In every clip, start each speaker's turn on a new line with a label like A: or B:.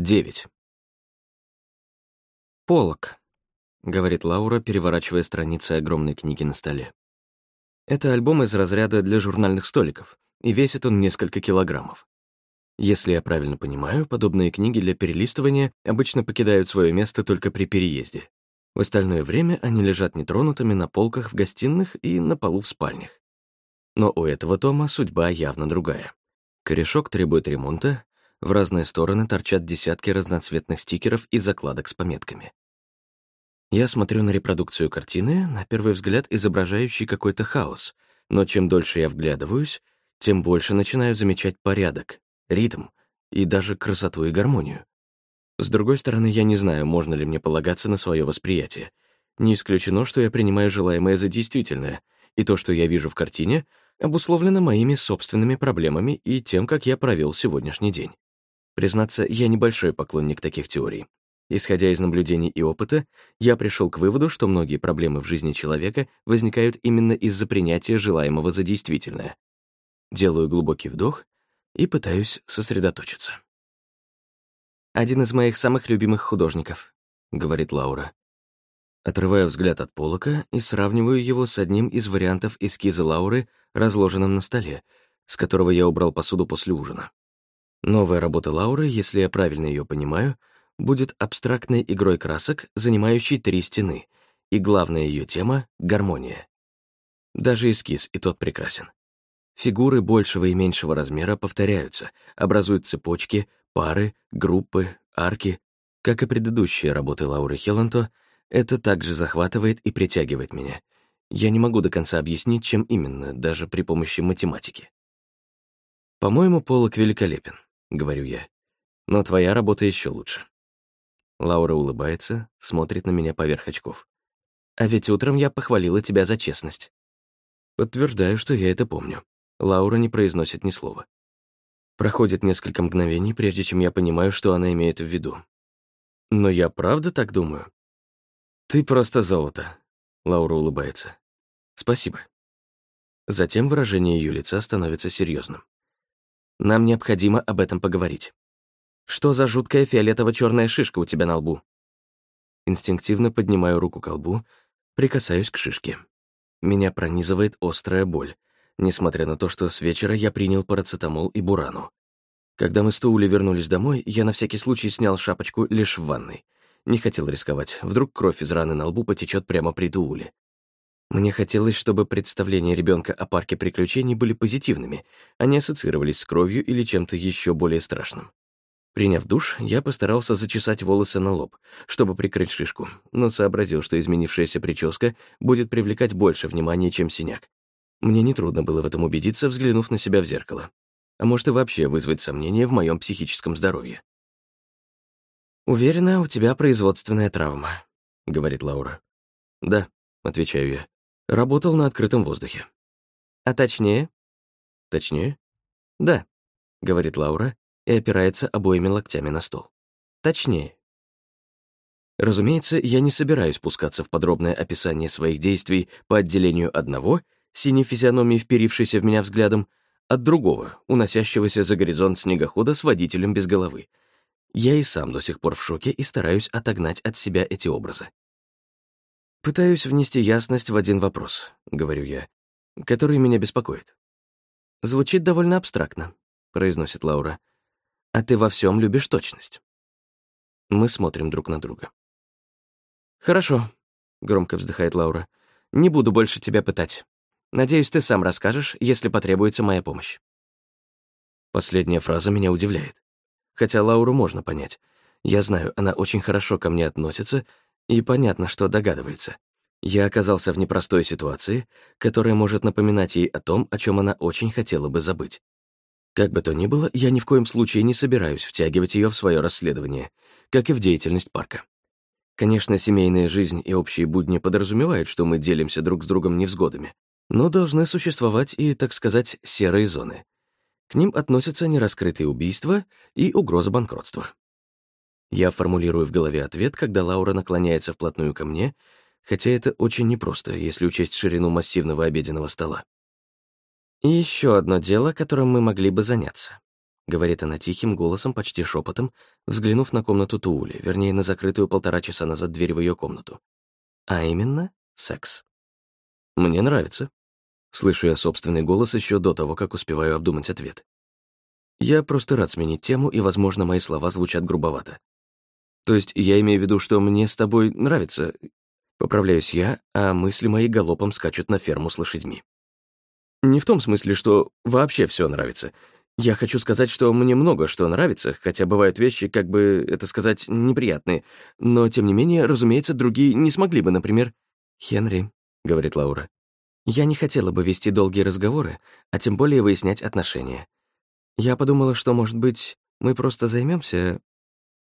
A: 9. «Полок», — говорит Лаура, переворачивая страницы огромной книги на столе. Это альбом из разряда для журнальных столиков, и весит он несколько килограммов. Если я правильно понимаю, подобные книги для перелистывания обычно покидают свое место только при переезде. В остальное время они лежат нетронутыми на полках в гостиных и на полу в спальнях. Но у этого тома судьба явно другая. Корешок требует ремонта, в разные стороны торчат десятки разноцветных стикеров и закладок с пометками. Я смотрю на репродукцию картины, на первый взгляд изображающий какой-то хаос, но чем дольше я вглядываюсь, тем больше начинаю замечать порядок, ритм и даже красоту и гармонию. С другой стороны, я не знаю, можно ли мне полагаться на свое восприятие. Не исключено, что я принимаю желаемое за действительное, и то, что я вижу в картине, обусловлено моими собственными проблемами и тем, как я провел сегодняшний день. Признаться, я небольшой поклонник таких теорий. Исходя из наблюдений и опыта, я пришел к выводу, что многие проблемы в жизни человека возникают именно из-за принятия желаемого за действительное. Делаю глубокий вдох и пытаюсь сосредоточиться. «Один из моих самых любимых художников», — говорит Лаура. Отрываю взгляд от полока и сравниваю его с одним из вариантов эскиза Лауры, разложенным на столе, с которого я убрал посуду после ужина. Новая работа Лауры, если я правильно ее понимаю, будет абстрактной игрой красок, занимающей три стены, и главная ее тема — гармония. Даже эскиз и тот прекрасен. Фигуры большего и меньшего размера повторяются, образуют цепочки, пары, группы, арки. Как и предыдущие работы Лауры Хелланто, это также захватывает и притягивает меня. Я не могу до конца объяснить, чем именно, даже при помощи математики. «По-моему, полок великолепен», — говорю я. «Но твоя работа еще лучше». Лаура улыбается, смотрит на меня поверх очков. «А ведь утром я похвалила тебя за честность». Подтверждаю, что я это помню. Лаура не произносит ни слова. Проходит несколько мгновений, прежде чем я понимаю, что она имеет в виду. Но я правда так думаю? Ты просто золото. Лаура улыбается. Спасибо. Затем выражение ее лица становится серьезным. Нам необходимо об этом поговорить. Что за жуткая фиолетово-черная шишка у тебя на лбу? Инстинктивно поднимаю руку к лбу, прикасаюсь к шишке. Меня пронизывает острая боль, несмотря на то, что с вечера я принял парацетамол и бурану. Когда мы с Туули вернулись домой, я на всякий случай снял шапочку лишь в ванной. Не хотел рисковать, вдруг кровь из раны на лбу потечет прямо при Тууле. Мне хотелось, чтобы представления ребенка о парке приключений были позитивными, а не ассоциировались с кровью или чем-то еще более страшным. Приняв душ, я постарался зачесать волосы на лоб, чтобы прикрыть шишку, но сообразил, что изменившаяся прическа будет привлекать больше внимания, чем синяк. Мне нетрудно было в этом убедиться, взглянув на себя в зеркало. А может и вообще вызвать сомнения в моем психическом здоровье. «Уверена, у тебя производственная травма», — говорит Лаура. «Да», — отвечаю я. «Работал на открытом воздухе». «А точнее?» «Точнее?» «Да», — говорит Лаура и опирается обоими локтями на стол. «Точнее». Разумеется, я не собираюсь пускаться в подробное описание своих действий по отделению одного — синей физиономией вперившейся в меня взглядом, от другого, уносящегося за горизонт снегохода с водителем без головы. Я и сам до сих пор в шоке и стараюсь отогнать от себя эти образы. «Пытаюсь внести ясность в один вопрос», — говорю я, который меня беспокоит. «Звучит довольно абстрактно», — произносит Лаура. «А ты во всем любишь точность». Мы смотрим друг на друга. «Хорошо», — громко вздыхает Лаура. «Не буду больше тебя пытать. Надеюсь, ты сам расскажешь, если потребуется моя помощь». Последняя фраза меня удивляет. Хотя Лауру можно понять. Я знаю, она очень хорошо ко мне относится, и понятно, что догадывается. Я оказался в непростой ситуации, которая может напоминать ей о том, о чем она очень хотела бы забыть. Как бы то ни было, я ни в коем случае не собираюсь втягивать ее в свое расследование, как и в деятельность парка. Конечно, семейная жизнь и общие будни подразумевают, что мы делимся друг с другом невзгодами, но должны существовать и, так сказать, серые зоны. К ним относятся нераскрытые убийства и угроза банкротства. Я формулирую в голове ответ, когда Лаура наклоняется вплотную ко мне, хотя это очень непросто, если учесть ширину массивного обеденного стола. И еще одно дело, которым мы могли бы заняться. — говорит она тихим голосом, почти шепотом, взглянув на комнату Туули, вернее, на закрытую полтора часа назад дверь в ее комнату. А именно, секс. «Мне нравится». Слышу я собственный голос еще до того, как успеваю обдумать ответ. Я просто рад сменить тему, и, возможно, мои слова звучат грубовато. То есть я имею в виду, что мне с тобой нравится. Поправляюсь я, а мысли мои галопом скачут на ферму с лошадьми. Не в том смысле, что вообще все нравится. Я хочу сказать, что мне много что нравится, хотя бывают вещи, как бы это сказать, неприятные. Но, тем не менее, разумеется, другие не смогли бы, например... «Хенри», — говорит Лаура, — «я не хотела бы вести долгие разговоры, а тем более выяснять отношения. Я подумала, что, может быть, мы просто займемся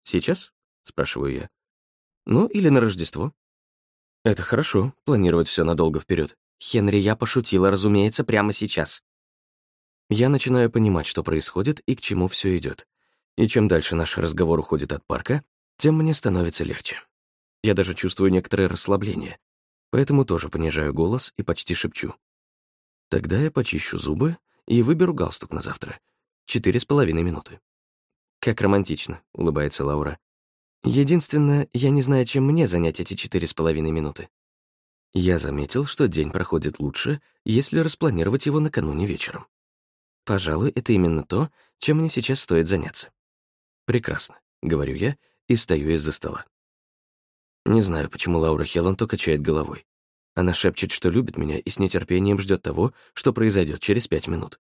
A: «Сейчас?» — спрашиваю я. «Ну, или на Рождество?» «Это хорошо, планировать все надолго вперед. Хенри, я пошутила, разумеется, прямо сейчас». Я начинаю понимать, что происходит и к чему все идет. И чем дальше наш разговор уходит от парка, тем мне становится легче. Я даже чувствую некоторое расслабление, поэтому тоже понижаю голос и почти шепчу. Тогда я почищу зубы и выберу галстук на завтра. Четыре с половиной минуты. «Как романтично», — улыбается Лаура. «Единственное, я не знаю, чем мне занять эти четыре с половиной минуты». Я заметил, что день проходит лучше, если распланировать его накануне вечером. Пожалуй, это именно то, чем мне сейчас стоит заняться. «Прекрасно», — говорю я и встаю из-за стола. Не знаю, почему Лаура Хелланту качает головой. Она шепчет, что любит меня и с нетерпением ждет того, что произойдет через пять минут.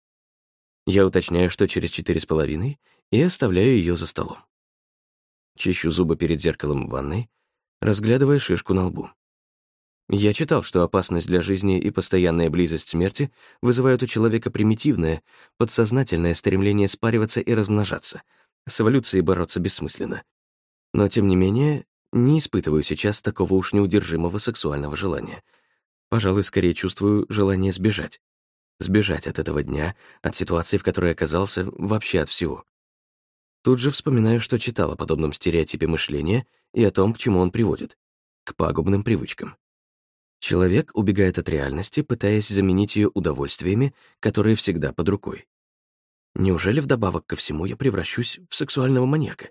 A: Я уточняю, что через четыре с половиной, и оставляю ее за столом. Чищу зубы перед зеркалом в ванной, разглядывая шишку на лбу. Я читал, что опасность для жизни и постоянная близость смерти вызывают у человека примитивное, подсознательное стремление спариваться и размножаться. С эволюцией бороться бессмысленно. Но, тем не менее, не испытываю сейчас такого уж неудержимого сексуального желания. Пожалуй, скорее чувствую желание сбежать. Сбежать от этого дня, от ситуации, в которой оказался, вообще от всего. Тут же вспоминаю, что читал о подобном стереотипе мышления и о том, к чему он приводит. К пагубным привычкам. Человек убегает от реальности, пытаясь заменить ее удовольствиями, которые всегда под рукой. Неужели вдобавок ко всему я превращусь в сексуального маньяка?